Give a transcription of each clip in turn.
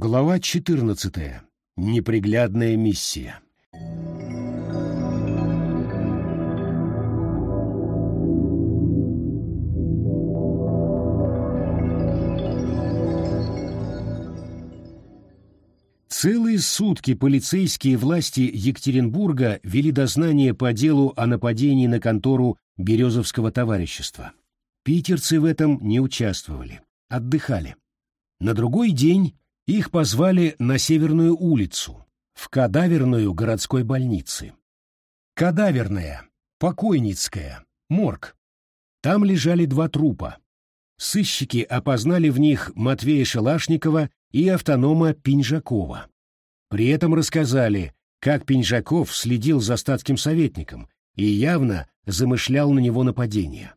Глава 14. Неприглядная миссия. Целые сутки полицейские власти Екатеринбурга вели дознание по делу о нападении на контору Березовского товарищества. Питерцы в этом не участвовали, отдыхали. На другой день их позвали на Северную улицу, в кадаверную городской больницы. Кадаверная, покойницкая, морг. Там лежали два трупа. Сыщики опознали в них Матвея Шелашникова и автонома Пинжакова. При этом рассказали, как Пинжаков следил за статским советником и явно замышлял на него нападение.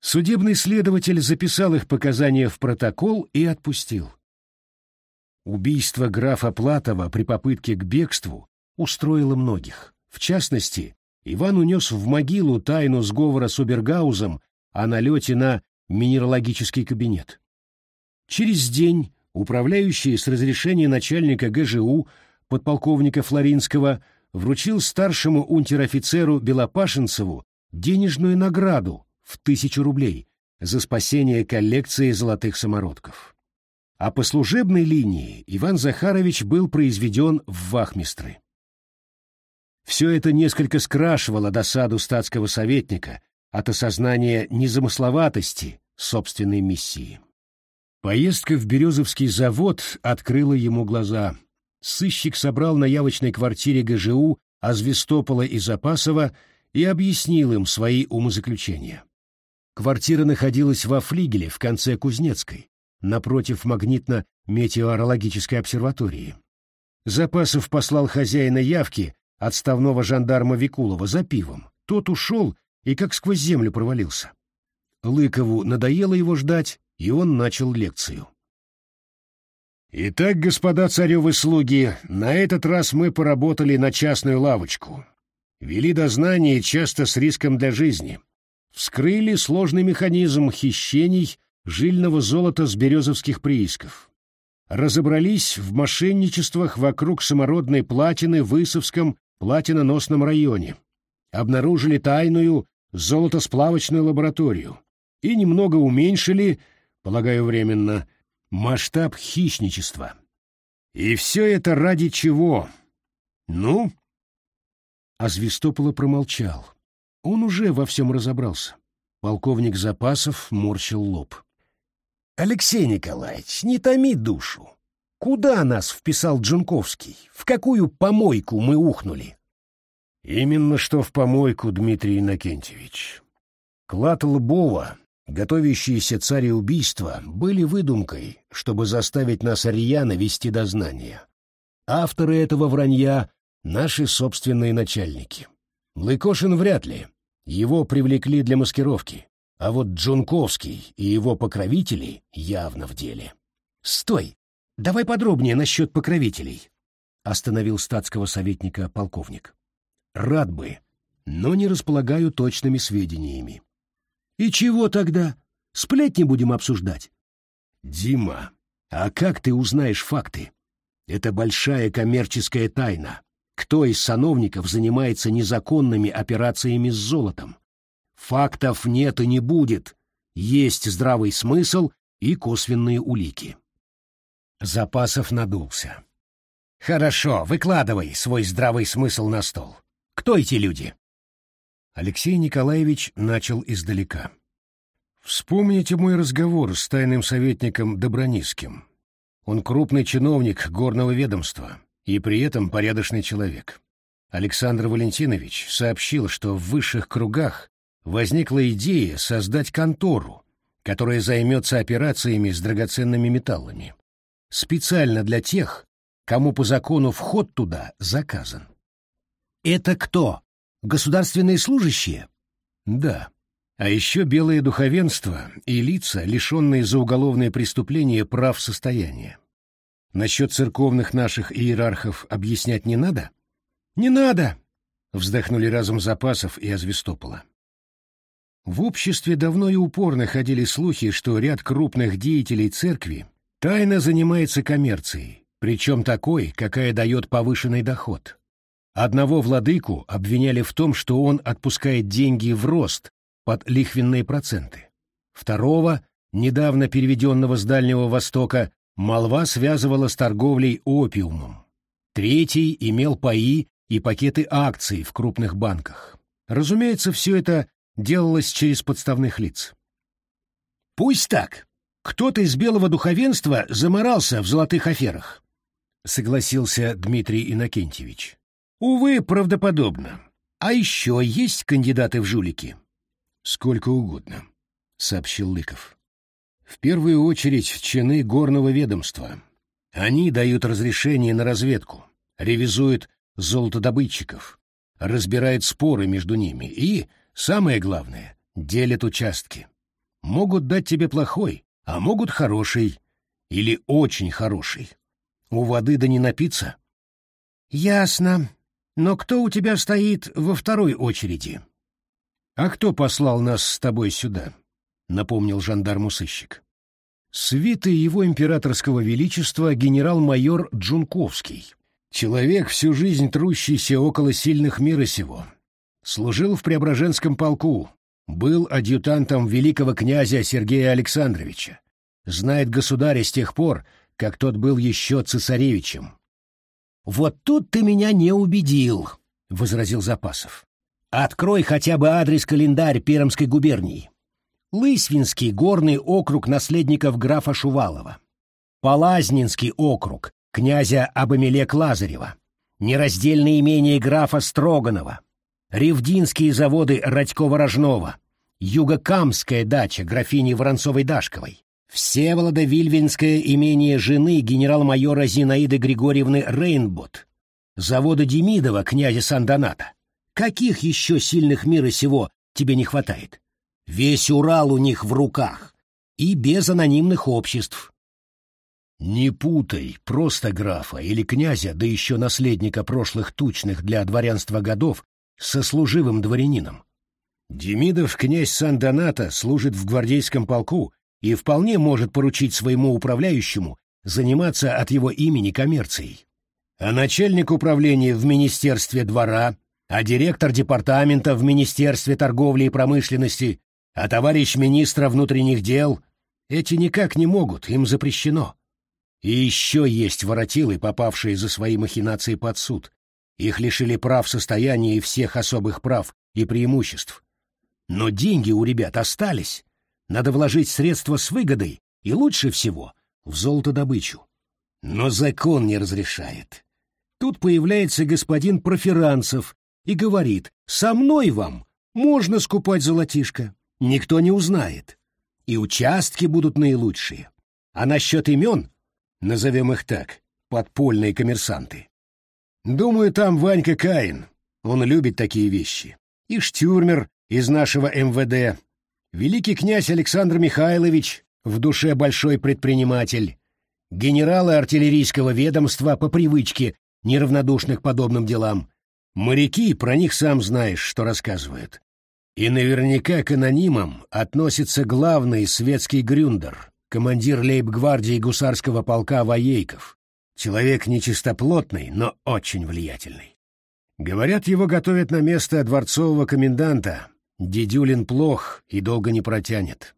Судебный следователь записал их показания в протокол и отпустил. Убийство графа Платова при попытке к бегству устроило многих. В частности, Иван унес в могилу тайну сговора с Обергаузом о налете на минералогический кабинет. Через день управляющий с разрешения начальника ГЖУ подполковника Флоринского вручил старшему унтер-офицеру Белопашенцеву денежную награду в тысячу рублей за спасение коллекции золотых самородков а по служебной линии Иван Захарович был произведен в вахмистры. Все это несколько скрашивало досаду статского советника от осознания незамысловатости собственной миссии. Поездка в Березовский завод открыла ему глаза. Сыщик собрал на явочной квартире ГЖУ Азвестопола и Запасова и объяснил им свои умозаключения. Квартира находилась во флигеле в конце Кузнецкой, напротив магнитно-метеорологической обсерватории. Запасов послал хозяина явки, отставного жандарма Викулова, за пивом. Тот ушел и как сквозь землю провалился. Лыкову надоело его ждать, и он начал лекцию. «Итак, господа царевы слуги, на этот раз мы поработали на частную лавочку. Вели дознание часто с риском для жизни. Вскрыли сложный механизм хищений жильного золота с березовских приисков. Разобрались в мошенничествах вокруг самородной платины в Исовском платиноносном районе. Обнаружили тайную золотосплавочную лабораторию и немного уменьшили, полагаю временно, масштаб хищничества. И все это ради чего? Ну? А Звестопола промолчал. Он уже во всем разобрался. Полковник Запасов морщил лоб. Алексей Николаевич, не томи душу. Куда нас вписал Джунковский? В какую помойку мы ухнули? Именно что в помойку, Дмитрий Иннокентьевич. Клад Лбова, готовящиеся цареубийства, были выдумкой, чтобы заставить нас рьяно вести дознание. Авторы этого вранья — наши собственные начальники. Лыкошин вряд ли. Его привлекли для маскировки. А вот Джунковский и его покровители явно в деле. «Стой! Давай подробнее насчет покровителей», — остановил статского советника полковник. «Рад бы, но не располагаю точными сведениями». «И чего тогда? Сплетни будем обсуждать?» «Дима, а как ты узнаешь факты? Это большая коммерческая тайна. Кто из сановников занимается незаконными операциями с золотом? Фактов нет и не будет. Есть здравый смысл и косвенные улики. Запасов надулся. Хорошо, выкладывай свой здравый смысл на стол. Кто эти люди? Алексей Николаевич начал издалека. Вспомните мой разговор с тайным советником Доброниским. Он крупный чиновник горного ведомства и при этом порядочный человек. Александр Валентинович сообщил, что в высших кругах возникла идея создать контору, которая займется операциями с драгоценными металлами. Специально для тех, кому по закону вход туда заказан. Это кто? Государственные служащие? Да. А еще белое духовенство и лица, лишенные за уголовные преступления прав состояния. Насчет церковных наших иерархов объяснять не надо? Не надо! Вздохнули разум Запасов и Азвестопола. В обществе давно и упорно ходили слухи, что ряд крупных деятелей церкви тайно занимается коммерцией, причем такой, какая дает повышенный доход. Одного владыку обвиняли в том, что он отпускает деньги в рост под лихвенные проценты. Второго, недавно переведенного с Дальнего Востока, молва связывала с торговлей опиумом. Третий имел паи и пакеты акций в крупных банках. Разумеется, все это делалось через подставных лиц. «Пусть так. Кто-то из белого духовенства заморался в золотых аферах», — согласился Дмитрий Иннокентьевич. «Увы, правдоподобно. А еще есть кандидаты в жулики?» «Сколько угодно», — сообщил Лыков. «В первую очередь чины горного ведомства. Они дают разрешение на разведку, ревизуют золотодобытчиков, разбирают споры между ними и, самое главное, делят участки. Могут дать тебе плохой, а могут хороший или очень хороший. У воды да не напиться. Ясно. Но кто у тебя стоит во второй очереди? А кто послал нас с тобой сюда? Напомнил жандарму-сыщик. Свиты его императорского величества генерал-майор Джунковский. Человек, всю жизнь трущийся около сильных мира сего. Служил в Преображенском полку, был адъютантом великого князя Сергея Александровича. Знает государя с тех пор, как тот был еще цесаревичем. «Вот тут ты меня не убедил», — возразил Запасов. «Открой хотя бы адрес-календарь Пермской губернии. Лысвинский горный округ наследников графа Шувалова. Полазнинский округ князя Абамелек Лазарева, нераздельное имение графа Строганова, Ревдинские заводы Радькова-Рожнова, Юго-Камская дача графини Воронцовой-Дашковой, Всеволодо-Вильвинское имение жены генерал-майора Зинаиды Григорьевны Рейнбот, завода Демидова князя Сан-Доната. Каких еще сильных мира сего тебе не хватает? Весь Урал у них в руках. И без анонимных обществ. Не путай просто графа или князя, да еще наследника прошлых тучных для дворянства годов, со служивым дворянином. Демидов князь Сан-Доната служит в гвардейском полку и вполне может поручить своему управляющему заниматься от его имени коммерцией. А начальник управления в Министерстве двора, а директор департамента в Министерстве торговли и промышленности, а товарищ министра внутренних дел — эти никак не могут, им запрещено. И еще есть воротилы, попавшие за свои махинации под суд. Их лишили прав состояния и всех особых прав и преимуществ. Но деньги у ребят остались. Надо вложить средства с выгодой, и лучше всего в золотодобычу. Но закон не разрешает. Тут появляется господин Проферанцев и говорит, «Со мной вам можно скупать золотишко, никто не узнает, и участки будут наилучшие. А насчет имен назовем их так, подпольные коммерсанты. Думаю, там Ванька Каин, он любит такие вещи. И Штюрмер из нашего МВД, великий князь Александр Михайлович, в душе большой предприниматель, генералы артиллерийского ведомства по привычке, неравнодушных подобным делам. Моряки, про них сам знаешь, что рассказывают. И наверняка к анонимам относится главный светский грюндер, командир лейб-гвардии гусарского полка Воейков. Человек нечистоплотный, но очень влиятельный. Говорят, его готовят на место дворцового коменданта. Дедюлин плох и долго не протянет.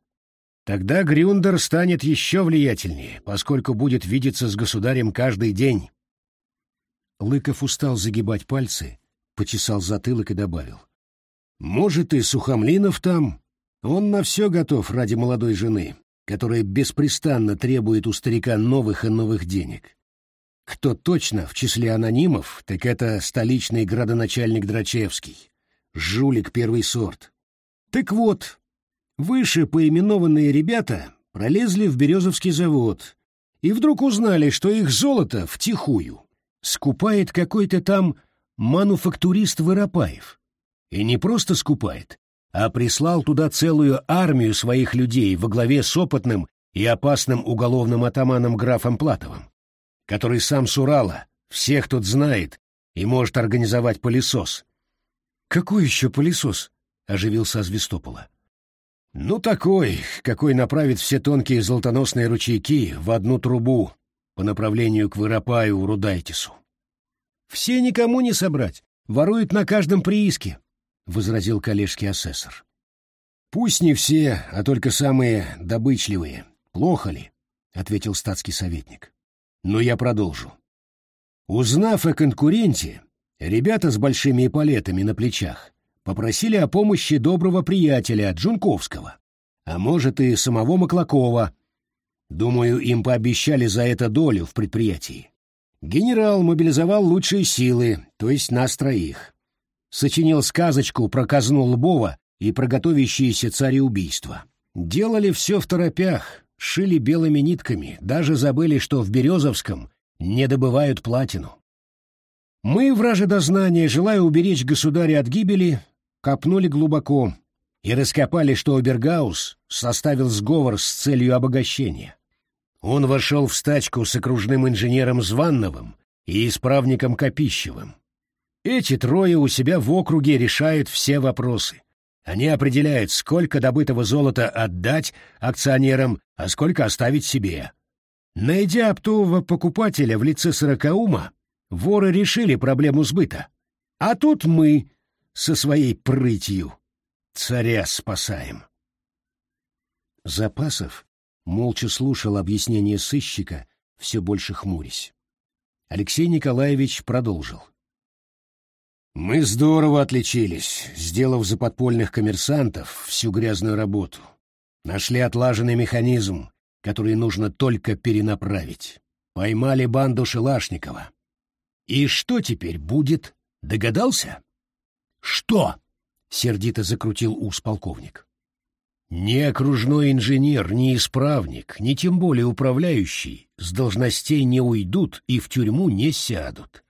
Тогда Грюндер станет еще влиятельнее, поскольку будет видеться с государем каждый день. Лыков устал загибать пальцы, почесал затылок и добавил. «Может, и Сухомлинов там? Он на все готов ради молодой жены которая беспрестанно требует у старика новых и новых денег. Кто точно в числе анонимов, так это столичный градоначальник Драчевский, жулик первый сорт. Так вот, выше поименованные ребята пролезли в Березовский завод и вдруг узнали, что их золото втихую скупает какой-то там мануфактурист Воропаев. И не просто скупает, а прислал туда целую армию своих людей во главе с опытным и опасным уголовным атаманом графом Платовым, который сам с Урала, всех тут знает и может организовать пылесос. «Какой еще пылесос?» — оживился Звестопола. «Ну, такой, какой направит все тонкие золотоносные ручейки в одну трубу», по направлению к Выропаю Рудайтису. «Все никому не собрать, воруют на каждом прииске», — возразил коллежский асессор. «Пусть не все, а только самые добычливые. Плохо ли?» — ответил статский советник. «Но я продолжу. Узнав о конкуренте, ребята с большими эполетами на плечах попросили о помощи доброго приятеля Джунковского, а может и самого Маклакова. Думаю, им пообещали за это долю в предприятии. Генерал мобилизовал лучшие силы, то есть нас троих. Сочинил сказочку про казну Лбова и про готовящееся цареубийство. Делали все в торопях, шили белыми нитками, даже забыли, что в Березовском не добывают платину. Мы, враже дознания, желая уберечь государя от гибели, копнули глубоко и раскопали, что Обергаус составил сговор с целью обогащения. Он вошел в стачку с окружным инженером Званновым и исправником Копищевым. Эти трое у себя в округе решают все вопросы. Они определяют, сколько добытого золота отдать акционерам, а сколько оставить себе. Найдя оптового покупателя в лице Сорокаума, воры решили проблему сбыта. А тут мы со своей прытью царя спасаем. Запасов молча слушал объяснение сыщика, все больше хмурясь. Алексей Николаевич продолжил. «Мы здорово отличились, сделав за подпольных коммерсантов всю грязную работу. Нашли отлаженный механизм, которые нужно только перенаправить. Поймали банду Шелашникова. И что теперь будет? Догадался? Что? Сердито закрутил ус полковник. Ни окружной инженер, ни исправник, ни тем более управляющий с должностей не уйдут и в тюрьму не сядут,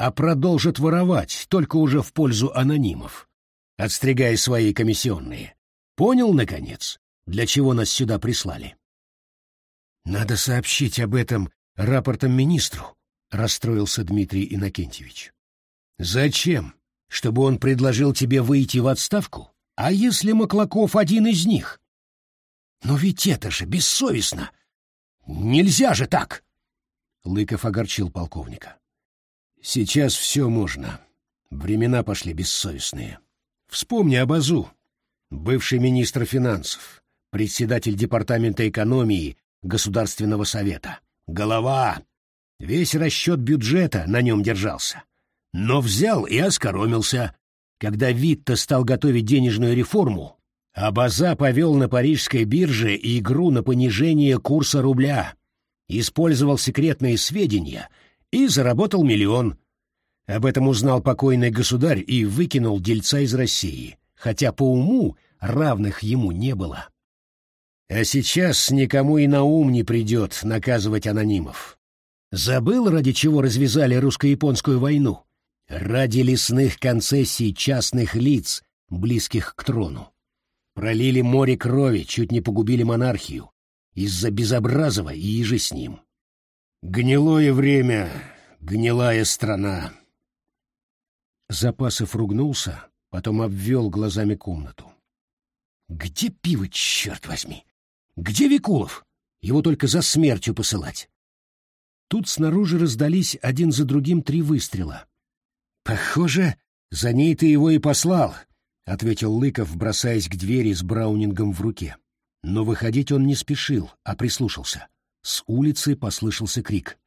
а продолжат воровать, только уже в пользу анонимов, отстригая свои комиссионные. Понял, наконец, для чего нас сюда прислали? Надо сообщить об этом рапортом министру, расстроился Дмитрий Иннокентьевич. Зачем? Чтобы он предложил тебе выйти в отставку? А если Маклаков один из них? Но ведь это же бессовестно. Нельзя же так. Лыков огорчил полковника. Сейчас все можно. Времена пошли бессовестные. Вспомни об Азу, бывший министр финансов, председатель департамента экономии Государственного совета. Голова! Весь расчет бюджета на нем держался. Но взял и оскоромился. Когда Витта стал готовить денежную реформу, а База повел на парижской бирже игру на понижение курса рубля, использовал секретные сведения и заработал миллион. Об этом узнал покойный государь и выкинул дельца из России, хотя по уму равных ему не было. А сейчас никому и на ум не придет наказывать анонимов. Забыл, ради чего развязали русско-японскую войну? Ради лесных концессий частных лиц, близких к трону. Пролили море крови, чуть не погубили монархию. Из-за Безобразова и иже с ним. Гнилое время, гнилая страна. Запасов ругнулся, потом обвел глазами комнату. Где пиво, черт возьми? Где Викулов? Его только за смертью посылать. Тут снаружи раздались один за другим три выстрела. Похоже, за ней ты его и послал, ответил Лыков, бросаясь к двери с браунингом в руке. Но выходить он не спешил, а прислушался. С улицы послышался крик.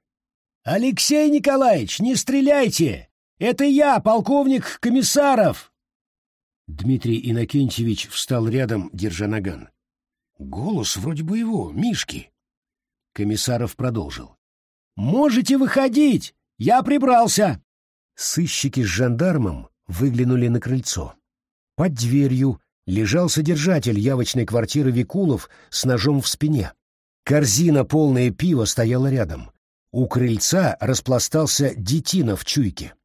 «Алексей Николаевич, не стреляйте! Это я, полковник Комиссаров!» Дмитрий Иннокентьевич встал рядом, держа наган. Голос вроде бы его, Мишки. Комиссаров продолжил. «Можете выходить! Я прибрался!» Сыщики с жандармом выглянули на крыльцо. Под дверью лежал содержатель явочной квартиры Викулов с ножом в спине. Корзина, полная пива, стояла рядом. У крыльца распластался детина в чуйке.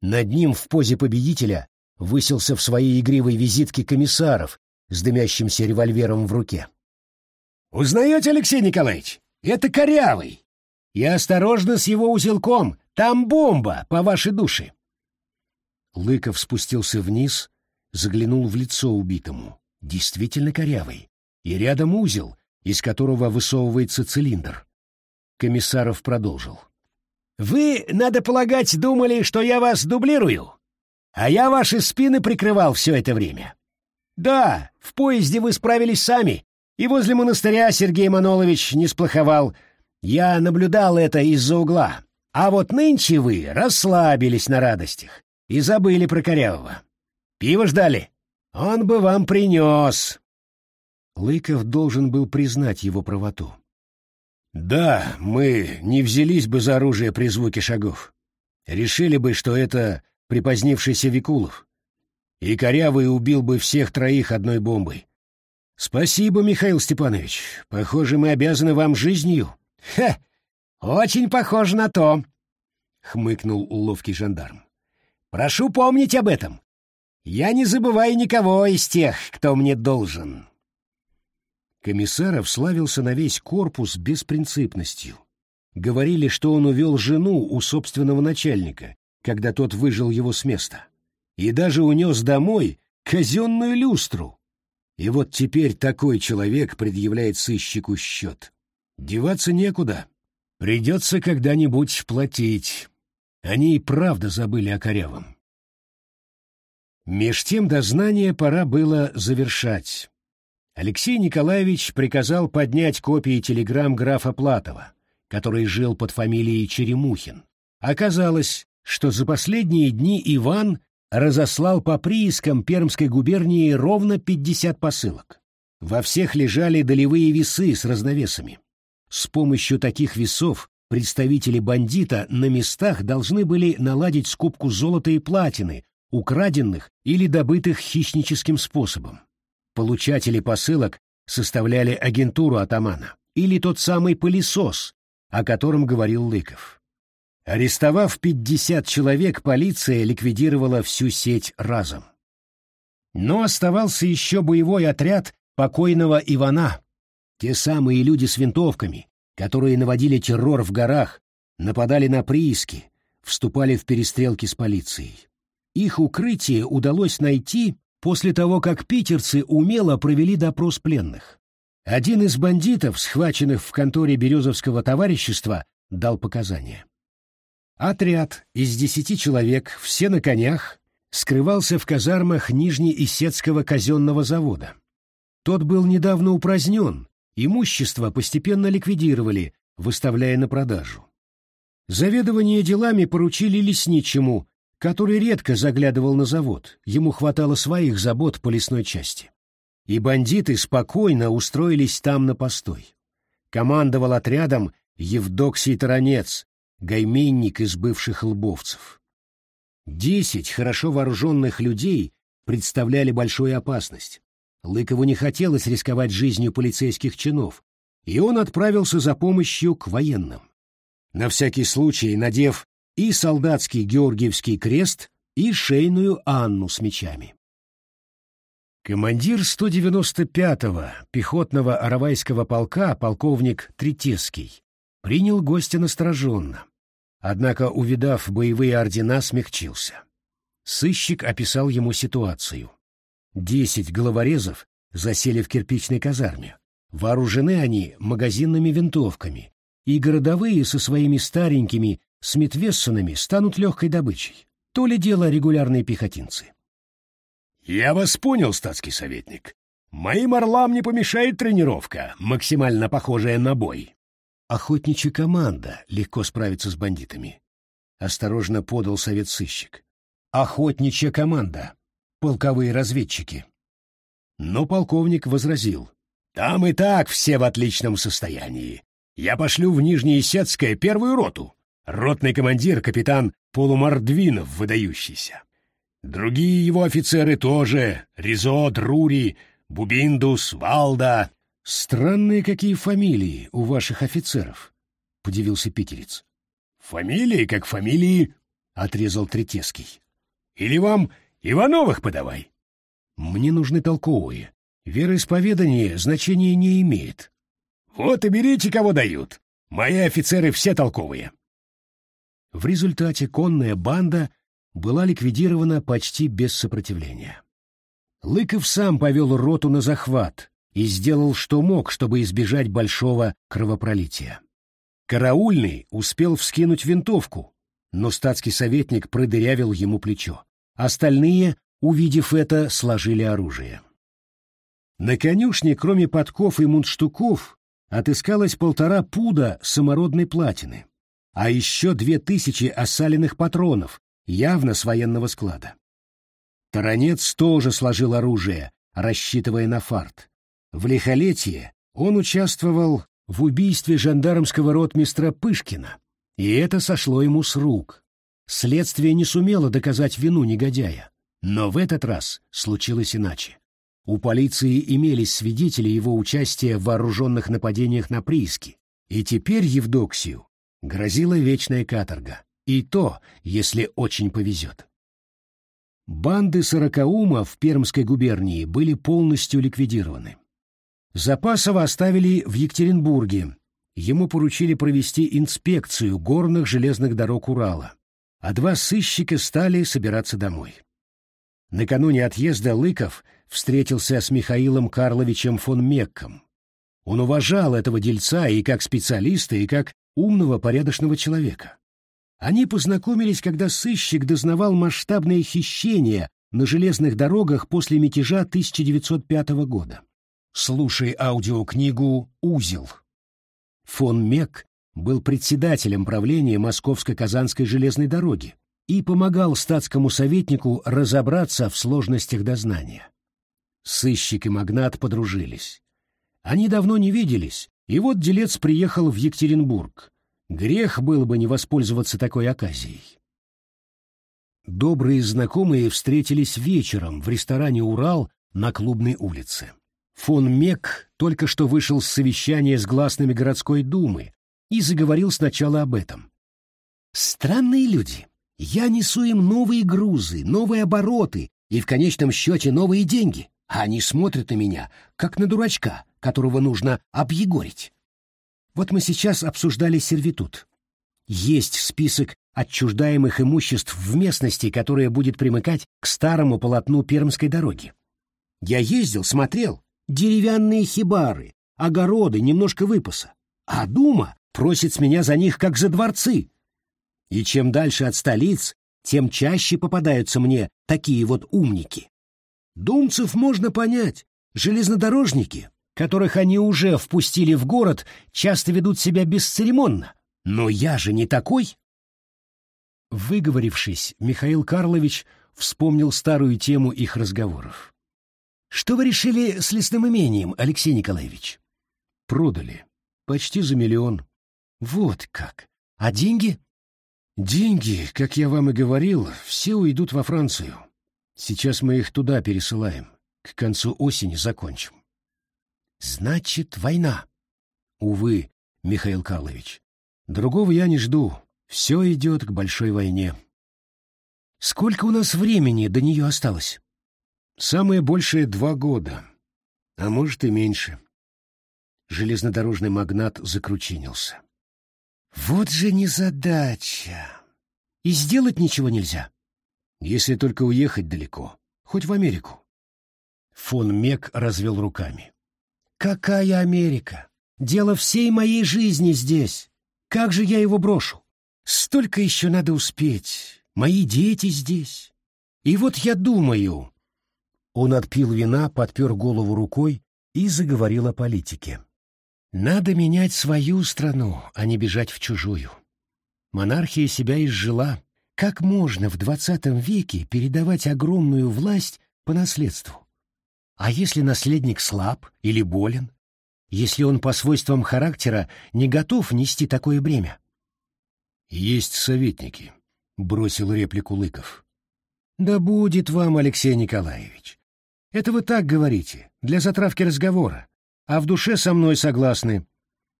Над ним в позе победителя высился в своей игривой визитке комиссаров с дымящимся револьвером в руке. «Узнаете, Алексей Николаевич? Это Корявый. И осторожно с его узелком, там бомба по вашей душе». Лыков спустился вниз, заглянул в лицо убитому. Действительно корявый. И рядом узел, из которого высовывается цилиндр. Комиссаров продолжил. «Вы, надо полагать, думали, что я вас дублирую, а я ваши спины прикрывал все это время. Да, в поезде вы справились сами, и возле монастыря Сергей Манолович не сплоховал. Я наблюдал это из-за угла. А вот нынче вы расслабились на радостях и забыли про Корявого. Пиво ждали? Он бы вам принес. Лыков должен был признать его правоту. Да, мы не взялись бы за оружие при звуке шагов. Решили бы, что это припозднившийся Викулов. И Корявый убил бы всех троих одной бомбой. Спасибо, Михаил Степанович. Похоже, мы обязаны вам жизнью. Хе, очень похоже на то, хмыкнул ловкий жандарм. Прошу помнить об этом. Я не забываю никого из тех, кто мне должен. Комиссаров славился на весь корпус беспринципностью. Говорили, что он увел жену у собственного начальника, когда тот выжил его с места. И даже унес домой казенную люстру. И вот теперь такой человек предъявляет сыщику счет. Деваться некуда. Придется когда-нибудь платить. Они и правда забыли о корявом. Меж тем дознание пора было завершать. Алексей Николаевич приказал поднять копии телеграмм графа Платова, который жил под фамилией Черемухин. Оказалось, что за последние дни Иван разослал по приискам Пермской губернии ровно 50 посылок. Во всех лежали долевые весы с разновесами. С помощью таких весов представители бандита на местах должны были наладить скупку золота и платины, украденных или добытых хищническим способом. Получатели посылок составляли агентуру атамана или тот самый пылесос, о котором говорил Лыков. Арестовав 50 человек, полиция ликвидировала всю сеть разом. Но оставался еще боевой отряд покойного Ивана, те самые люди с винтовками, которые наводили террор в горах, нападали на прииски, вступали в перестрелки с полицией. Их укрытие удалось найти после того, как питерцы умело провели допрос пленных. Один из бандитов, схваченных в конторе Березовского товарищества, дал показания. Отряд из десяти человек, все на конях, скрывался в казармах Нижнеисетского казенного завода. Тот был недавно упразднен, имущество постепенно ликвидировали, выставляя на продажу. Заведование делами поручили лесничему, который редко заглядывал на завод, ему хватало своих забот по лесной части. И бандиты спокойно устроились там на постой. Командовал отрядом Евдоксий Таранец, гайменник из бывших лбовцев. Десять хорошо вооруженных людей представляли большую опасность. Лыкову не хотелось рисковать жизнью полицейских чинов, и он отправился за помощью к военным. На всякий случай, надев и солдатский Георгиевский крест, и шейную Анну с мечами. Командир 195-го пехотного Аравайского полка, полковник Третеский, принял гостя настороженно, однако, увидав боевые ордена, смягчился. Сыщик описал ему ситуацию. Десять головорезов засели в кирпичной казарме. Вооружены они магазинными винтовками, и городовые со своими старенькими Смитвессонами станут легкой добычей. То ли дело регулярные пехотинцы. «Я вас понял, статский советник. Моим орлам не помешает тренировка, максимально похожая на бой». Охотничья команда легко справится с бандитами. Осторожно подал совет сыщик. Охотничья команда. Полковые разведчики. Но полковник возразил. «Там и так все в отличном состоянии. Я пошлю в Нижнеисетское первую роту. Ротный командир — капитан Полумардвинов выдающийся. Другие его офицеры тоже — Ризо, Друри, Бубиндус, Валда. — Странные какие фамилии у ваших офицеров, — подивился питерец. — Фамилии как фамилии, — отрезал Третеский. — Или вам Ивановых подавай. — Мне нужны толковые. Вероисповедание значения не имеет. — Вот и берите, кого дают. Мои офицеры все толковые. В результате конная банда была ликвидирована почти без сопротивления. Лыков сам повел роту на захват и сделал, что мог, чтобы избежать большого кровопролития. Караульный успел вскинуть винтовку, но статский советник продырявил ему плечо. Остальные, увидев это, сложили оружие. На конюшне, кроме подков и мундштуков, отыскалось полтора пуда самородной платины, а еще две тысячи осаленных патронов, явно с военного склада. Таранец тоже сложил оружие, рассчитывая на фарт. В лихолетие он участвовал в убийстве жандармского ротмистра Пышкина, и это сошло ему с рук. Следствие не сумело доказать вину негодяя. Но в этот раз случилось иначе. У полиции имелись свидетели его участия в вооруженных нападениях на прииски, и теперь Евдоксию грозила вечная каторга, и то, если очень повезет. Банды Сорокаума в Пермской губернии были полностью ликвидированы. Запасова оставили в Екатеринбурге. Ему поручили провести инспекцию горных железных дорог Урала, а два сыщика стали собираться домой. Накануне отъезда Лыков встретился с Михаилом Карловичем фон Мекком. Он уважал этого дельца и как специалиста, и как умного, порядочного человека. Они познакомились, когда сыщик дознавал масштабные хищения на железных дорогах после мятежа 1905 года. Слушай аудиокнигу «Узел». Фон Мек был председателем правления Московско-Казанской железной дороги и помогал статскому советнику разобраться в сложностях дознания. Сыщик и магнат подружились. Они давно не виделись, и вот делец приехал в Екатеринбург. Грех было бы не воспользоваться такой оказией. Добрые знакомые встретились вечером в ресторане «Урал» на Клубной улице. Фон Мек только что вышел с совещания с гласными городской думы и заговорил сначала об этом. «Странные люди. Я несу им новые грузы, новые обороты и в конечном счете новые деньги, они смотрят на меня, как на дурачка, которого нужно объегорить. Вот мы сейчас обсуждали сервитут. Есть список отчуждаемых имуществ в местности, которая будет примыкать к старому полотну Пермской дороги. Я ездил, смотрел, деревянные хибары, огороды, немножко выпаса. А Дума просит с меня за них, как за дворцы. И чем дальше от столиц, тем чаще попадаются мне такие вот умники. Думцев можно понять. Железнодорожники, которых они уже впустили в город, часто ведут себя бесцеремонно. Но я же не такой. Выговорившись, Михаил Карлович вспомнил старую тему их разговоров. Что вы решили с лесным имением, Алексей Николаевич? Продали. Почти за миллион. Вот как. А деньги? Деньги, как я вам и говорил, все уйдут во Францию. Сейчас мы их туда пересылаем. К концу осени закончим. Значит, война. Увы, Михаил Карлович. Другого я не жду. Все идет к большой войне. Сколько у нас времени до нее осталось? Самое большее два года, а может и меньше. Железнодорожный магнат закручинился. Вот же незадача. И сделать ничего нельзя. Если только уехать далеко, хоть в Америку. Фон Мек развел руками. Какая Америка? Дело всей моей жизни здесь. Как же я его брошу? Столько еще надо успеть. Мои дети здесь. И вот я думаю, он отпил вина, подпер голову рукой и заговорил о политике. «Надо менять свою страну, а не бежать в чужую. Монархия себя изжила. Как можно в двадцатом веке передавать огромную власть по наследству? А если наследник слаб или болен? Если он по свойствам характера не готов нести такое бремя?» «Есть советники», — бросил реплику Лыков. «Да будет вам, Алексей Николаевич. Это вы так говорите, для затравки разговора, а в душе со мной согласны.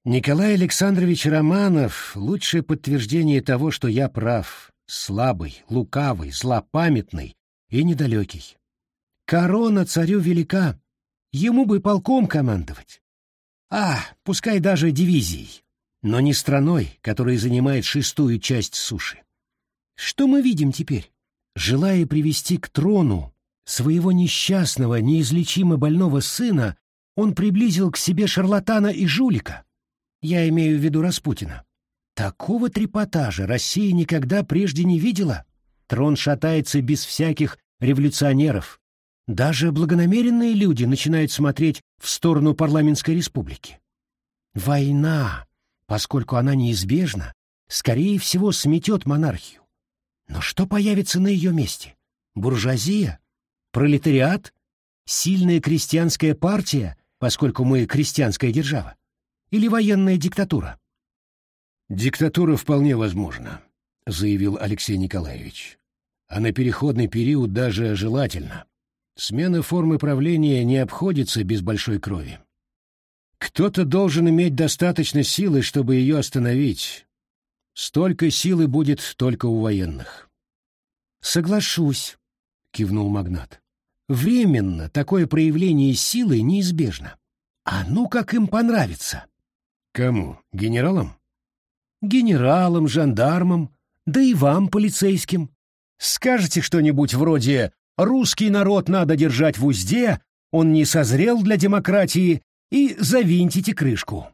Николай Александрович Романов — лучшее подтверждение того, что я прав, слабый, лукавый, злопамятный и недалекий. Корона царю велика, ему бы полком командовать. А, пускай даже дивизией, но не страной, которая занимает шестую часть суши. Что мы видим теперь? Желая привести к трону Своего несчастного, неизлечимо больного сына он приблизил к себе шарлатана и жулика. Я имею в виду Распутина. Такого трепотажа Россия никогда прежде не видела. Трон шатается без всяких революционеров. Даже благонамеренные люди начинают смотреть в сторону парламентской республики. Война, поскольку она неизбежна, скорее всего сметет монархию. Но что появится на ее месте? Буржуазия? Пролетариат? Сильная крестьянская партия, поскольку мы крестьянская держава? Или военная диктатура? «Диктатура вполне возможна», — заявил Алексей Николаевич. «А на переходный период даже желательно. Смена формы правления не обходится без большой крови. Кто-то должен иметь достаточно силы, чтобы ее остановить. Столько силы будет только у военных». «Соглашусь», — кивнул магнат. «Временно такое проявление силы неизбежно. А ну как им понравится!» «Кому? Генералам?» Генералам, жандармам, да и вам, полицейским. Скажете что-нибудь вроде «русский народ надо держать в узде», «он не созрел для демократии» и завинтите крышку.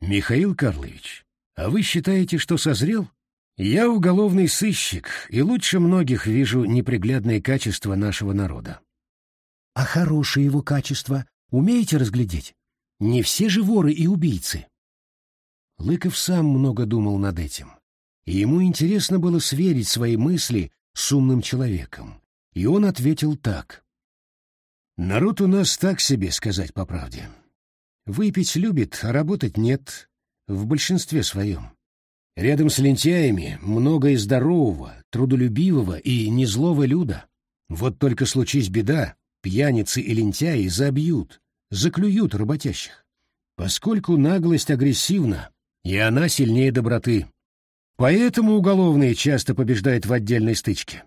Михаил Карлович, а вы считаете, что созрел? Я уголовный сыщик, и лучше многих вижу неприглядные качества нашего народа. А хорошие его качества умеете разглядеть? Не все же воры и убийцы. Лыков сам много думал над этим, и ему интересно было сверить свои мысли с умным человеком, и он ответил так. «Народ у нас так себе, сказать по правде. Выпить любит, а работать нет, в большинстве своем. Рядом с лентяями много и здорового, трудолюбивого и незлого люда. Вот только случись беда, пьяницы и лентяи забьют, заклюют работящих. Поскольку наглость агрессивна, и она сильнее доброты. Поэтому уголовные часто побеждают в отдельной стычке.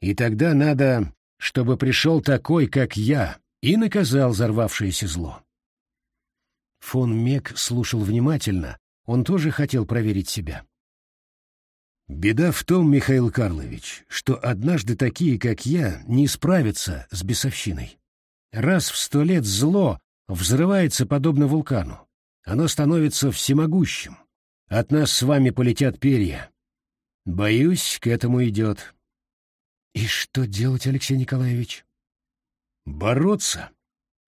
И тогда надо, чтобы пришел такой, как я, и наказал взорвавшееся зло. Фон Мек слушал внимательно, он тоже хотел проверить себя. Беда в том, Михаил Карлович, что однажды такие, как я, не справятся с бесовщиной. Раз в сто лет зло взрывается подобно вулкану. Оно становится всемогущим. От нас с вами полетят перья. Боюсь, к этому идет. И что делать, Алексей Николаевич? Бороться.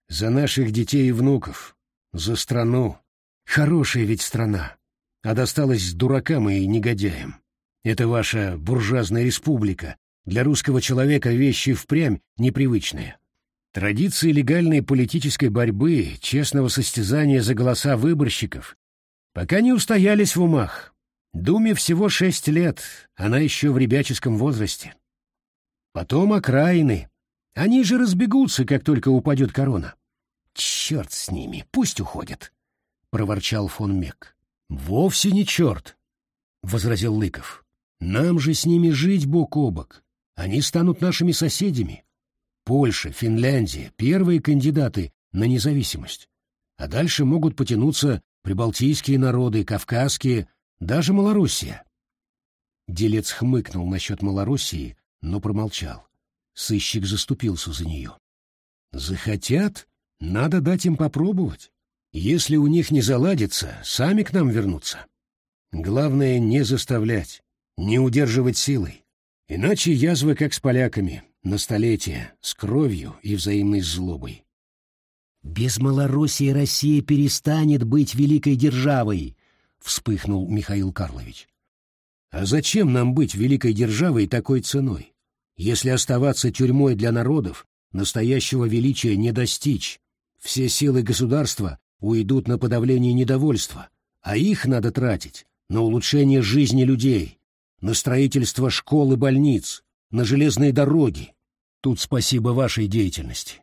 За наших детей и внуков. За страну. Хорошая ведь страна. А досталась дуракам и негодяям. Это ваша буржуазная республика. Для русского человека вещи впрямь непривычные. Традиции легальной политической борьбы, честного состязания за голоса выборщиков пока не устоялись в умах. Думе всего шесть лет, она еще в ребяческом возрасте. Потом окраины. Они же разбегутся, как только упадет корона. «Черт с ними, пусть уходят», — проворчал фон Мек. «Вовсе не черт», — возразил Лыков. «Нам же с ними жить бок о бок. Они станут нашими соседями. Польша, Финляндия — первые кандидаты на независимость. А дальше могут потянуться прибалтийские народы, кавказские, даже Малоруссия. Делец хмыкнул насчет Малоруссии, но промолчал. Сыщик заступился за нее. Захотят, надо дать им попробовать. Если у них не заладится, сами к нам вернутся. Главное не заставлять, не удерживать силой. Иначе язвы, как с поляками, на столетие, с кровью и взаимной злобой. «Без Малороссии Россия перестанет быть великой державой», — вспыхнул Михаил Карлович. «А зачем нам быть великой державой такой ценой? Если оставаться тюрьмой для народов, настоящего величия не достичь. Все силы государства уйдут на подавление недовольства, а их надо тратить на улучшение жизни людей, на строительство школ и больниц, на железные дороги. Тут спасибо вашей деятельности.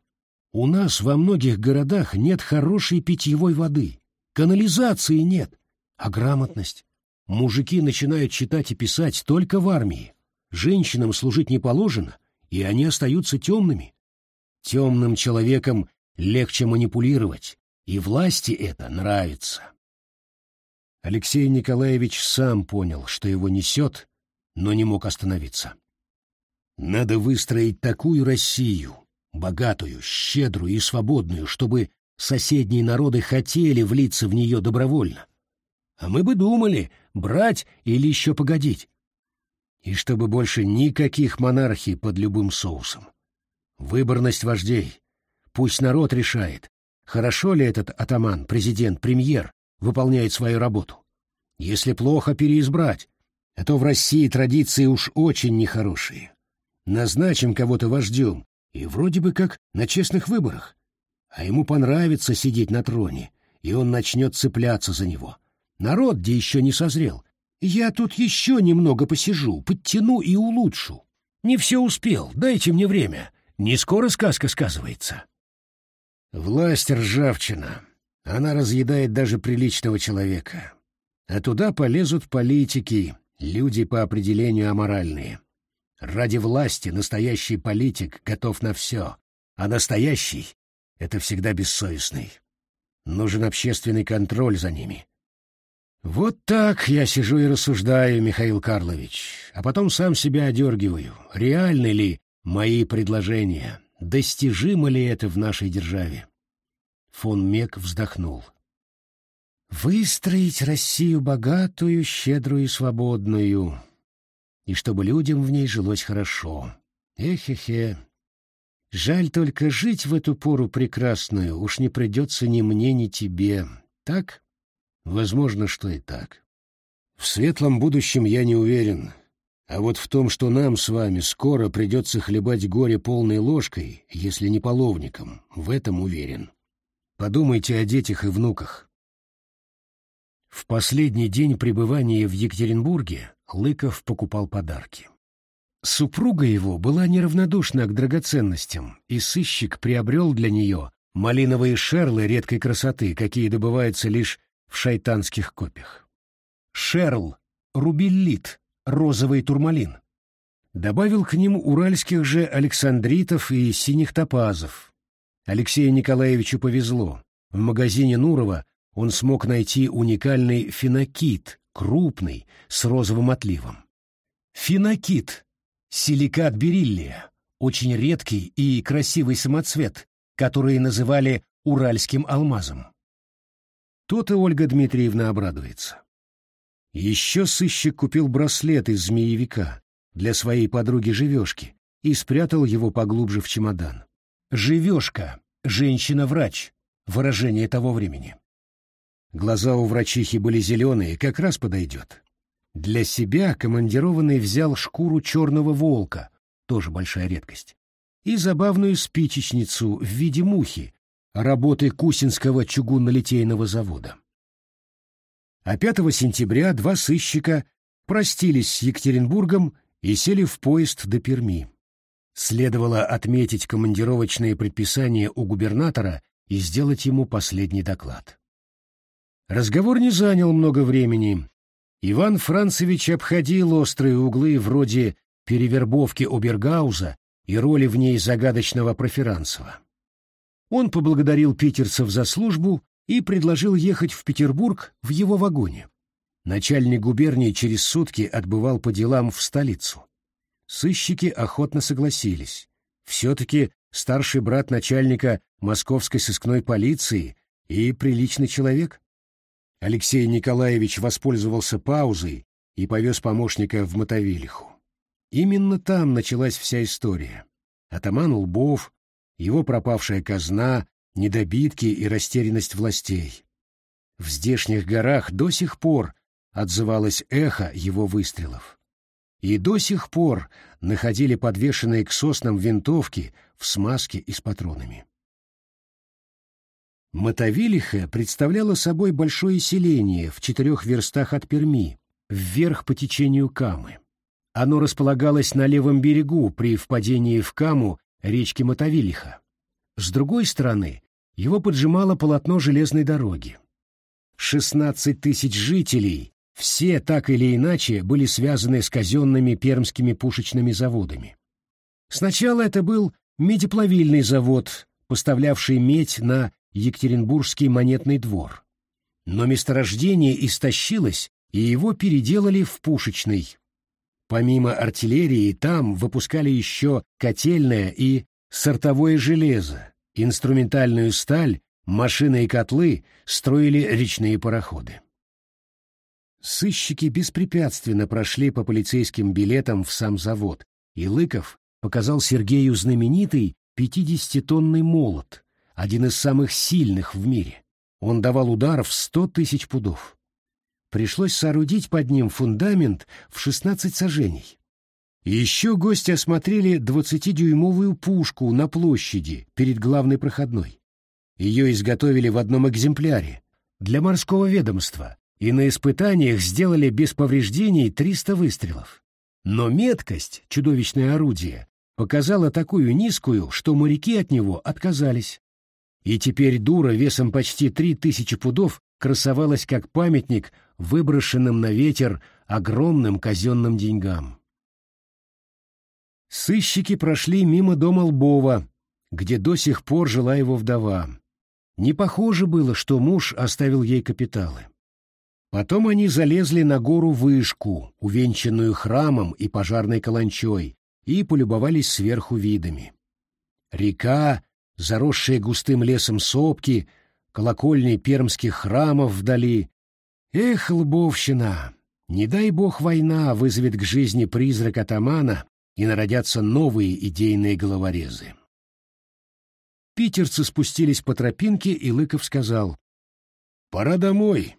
У нас во многих городах нет хорошей питьевой воды, канализации нет, а грамотность. Мужики начинают читать и писать только в армии. Женщинам служить не положено, и они остаются темными. Темным человеком легче манипулировать, и власти это нравится. Алексей Николаевич сам понял, что его несет, но не мог остановиться. Надо выстроить такую Россию, богатую, щедрую и свободную, чтобы соседние народы хотели влиться в нее добровольно. А мы бы думали, брать или еще погодить. И чтобы больше никаких монархий под любым соусом. Выборность вождей. Пусть народ решает, хорошо ли этот атаман, президент, премьер выполняет свою работу. Если плохо, переизбрать. А то в России традиции уж очень нехорошие. Назначим кого-то вождем, и вроде бы как на честных выборах. А ему понравится сидеть на троне, и он начнет цепляться за него. Народ где еще не созрел. Я тут еще немного посижу, подтяну и улучшу. Не все успел, дайте мне время. Не скоро сказка сказывается. Власть ржавчина. Она разъедает даже приличного человека. А туда полезут политики, люди по определению аморальные. Ради власти настоящий политик готов на все, а настоящий — это всегда бессовестный. Нужен общественный контроль за ними. Вот так я сижу и рассуждаю, Михаил Карлович, а потом сам себя одергиваю. Реальны ли мои предложения? Достижимо ли это в нашей державе? Фон Мек вздохнул. Выстроить Россию богатую, щедрую и свободную, и чтобы людям в ней жилось хорошо. Эхе-хе. Жаль только жить в эту пору прекрасную уж не придется ни мне, ни тебе. Так? Возможно, что и так. В светлом будущем я не уверен. А вот в том, что нам с вами скоро придется хлебать горе полной ложкой, если не половником, в этом уверен. Подумайте о детях и внуках. В последний день пребывания в Екатеринбурге Лыков покупал подарки. Супруга его была неравнодушна к драгоценностям, и сыщик приобрел для нее малиновые шерлы редкой красоты, какие добываются лишь в шайтанских копиях. Шерл, рубеллит, розовый турмалин. Добавил к ним уральских же александритов и синих топазов. Алексею Николаевичу повезло. В магазине Нурова он смог найти уникальный фенокит, крупный, с розовым отливом. Фенокит — силикат бериллия, очень редкий и красивый самоцвет, который называли уральским алмазом. То-то Ольга Дмитриевна обрадуется. Еще сыщик купил браслет из змеевика для своей подруги-живешки и спрятал его поглубже в чемодан. «Живешка», «женщина-врач» — выражение того времени. Глаза у врачихи были зеленые, как раз подойдет. Для себя командированный взял шкуру черного волка, тоже большая редкость, и забавную спичечницу в виде мухи, работы Кусинского чугунно-литейного завода. А 5 сентября два сыщика простились с Екатеринбургом и сели в поезд до Перми. Следовало отметить командировочные предписания у губернатора и сделать ему последний доклад. Разговор не занял много времени. Иван Францевич обходил острые углы вроде перевербовки Обергауза и роли в ней загадочного Проферанцева. Он поблагодарил питерцев за службу и предложил ехать в Петербург в его вагоне. Начальник губернии через сутки отбывал по делам в столицу. Сыщики охотно согласились. Все-таки старший брат начальника московской сыскной полиции и приличный человек. Алексей Николаевич воспользовался паузой и повез помощника в Мотовилиху. Именно там началась вся история. Атаман Лбов, его пропавшая казна, недобитки и растерянность властей. В здешних горах до сих пор отзывалось эхо его выстрелов. И до сих пор находили подвешенные к соснам винтовки в смазке и с патронами. Мотовилиха представляла собой большое селение в четырех верстах от Перми, вверх по течению Камы. Оно располагалось на левом берегу при впадении в Каму речки Мотовилиха. С другой стороны, его поджимало полотно железной дороги. 16 тысяч жителей, все так или иначе были связаны с казенными пермскими пушечными заводами. Сначала это был медиплавильный завод, поставлявший медь на Екатеринбургский монетный двор. Но месторождение истощилось, и его переделали в пушечный. Помимо артиллерии там выпускали еще котельное и сортовое железо, инструментальную сталь, машины и котлы, строили речные пароходы. Сыщики беспрепятственно прошли по полицейским билетам в сам завод, и Лыков показал Сергею знаменитый 50-тонный молот, один из самых сильных в мире. Он давал удар в 100 тысяч пудов. Пришлось соорудить под ним фундамент в 16 сажений. Еще гости осмотрели 20-дюймовую пушку на площади перед главной проходной. Ее изготовили в одном экземпляре для морского ведомства и на испытаниях сделали без повреждений 300 выстрелов. Но меткость, чудовищное орудие, показала такую низкую, что моряки от него отказались. И теперь дура весом почти 3000 пудов красовалась как памятник выброшенным на ветер огромным казенным деньгам. Сыщики прошли мимо дома Лбова, где до сих пор жила его вдова. Не похоже было, что муж оставил ей капиталы. Потом они залезли на гору-вышку, увенчанную храмом и пожарной каланчой, и полюбовались сверху видами. Река, заросшие густым лесом сопки, колокольни пермских храмов вдали. Эх, Лбовщина! Не дай бог война вызовет к жизни призрак атамана, и народятся новые идейные головорезы. Питерцы спустились по тропинке, и Лыков сказал, «Пора домой».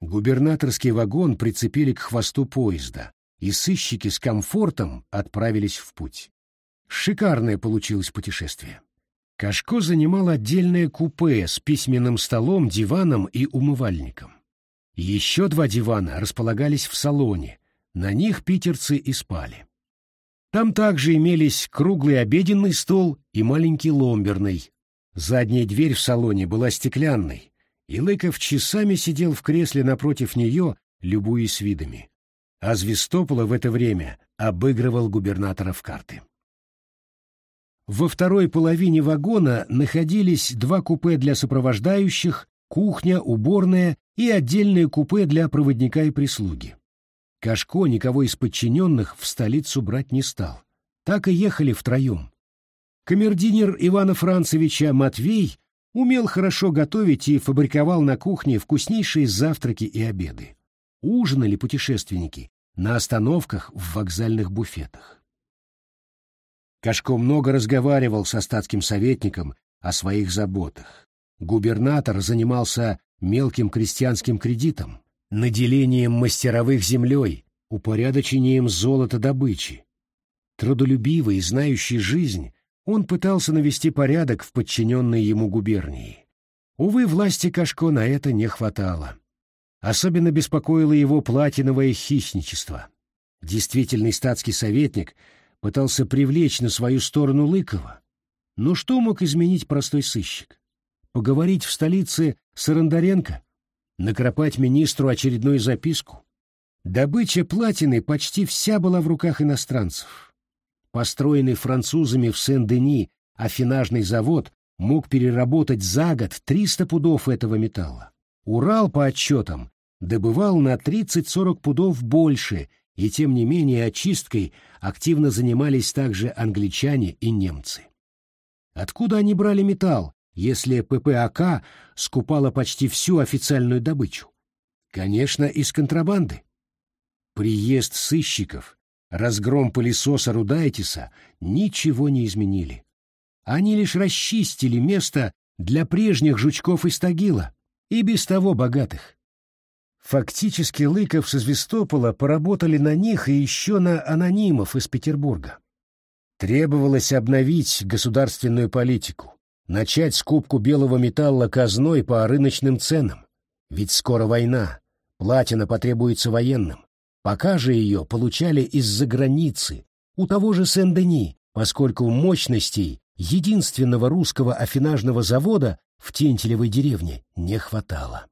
Губернаторский вагон прицепили к хвосту поезда, и сыщики с комфортом отправились в путь. Шикарное получилось путешествие. Кашко занимал отдельное купе с письменным столом, диваном и умывальником. Еще два дивана располагались в салоне, на них питерцы и спали. Там также имелись круглый обеденный стол и маленький ломберный. Задняя дверь в салоне была стеклянной, и Лыков часами сидел в кресле напротив нее, любуясь видами. А Звестопола в это время обыгрывал губернатора в карты. Во второй половине вагона находились два купе для сопровождающих, кухня, уборная и отдельное купе для проводника и прислуги. Кашко никого из подчиненных в столицу брать не стал. Так и ехали втроем. Камердинер Ивана Францевича Матвей умел хорошо готовить и фабриковал на кухне вкуснейшие завтраки и обеды. Ужинали путешественники на остановках в вокзальных буфетах. Кашко много разговаривал с остатским советником о своих заботах. Губернатор занимался мелким крестьянским кредитом, наделением мастеровых землей, упорядочением золотодобычи. Трудолюбивый и знающий жизнь, он пытался навести порядок в подчиненной ему губернии. Увы, власти Кашко на это не хватало. Особенно беспокоило его платиновое хищничество. Действительный статский советник пытался привлечь на свою сторону Лыкова. Но что мог изменить простой сыщик? Поговорить в столице с Арандаренко? накропать министру очередную записку. Добыча платины почти вся была в руках иностранцев. Построенный французами в Сен-Дени афинажный завод мог переработать за год 300 пудов этого металла. Урал, по отчетам, добывал на 30-40 пудов больше, и тем не менее очисткой активно занимались также англичане и немцы. Откуда они брали металл, если ППАК скупала почти всю официальную добычу? Конечно, из контрабанды. Приезд сыщиков, разгром пылесоса Рудайтиса ничего не изменили. Они лишь расчистили место для прежних жучков из Тагила, и без того богатых. Фактически Лыков с Известопола поработали на них и еще на анонимов из Петербурга. Требовалось обновить государственную политику, начать скупку белого металла казной по рыночным ценам. Ведь скоро война, платина потребуется военным. Пока же ее получали из-за границы, у того же Сен-Дени, поскольку мощностей единственного русского афинажного завода в Тентелевой деревне не хватало.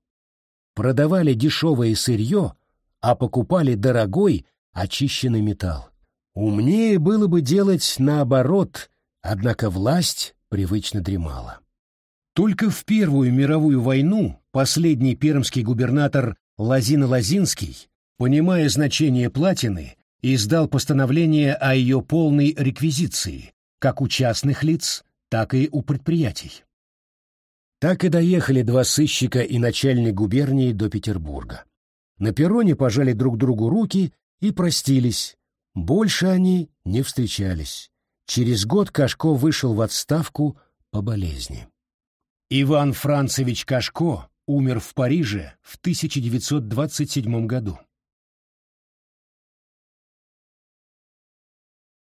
Продавали дешевое сырье, а покупали дорогой очищенный металл. Умнее было бы делать наоборот, однако власть привычно дремала. Только в Первую мировую войну последний пермский губернатор Лазин-Лазинский, понимая значение платины, издал постановление о ее полной реквизиции, как у частных лиц, так и у предприятий. Так и доехали два сыщика и начальник губернии до Петербурга. На перроне пожали друг другу руки и простились. Больше они не встречались. Через год Кашко вышел в отставку по болезни. Иван Францевич Кашко умер в Париже в 1927 году.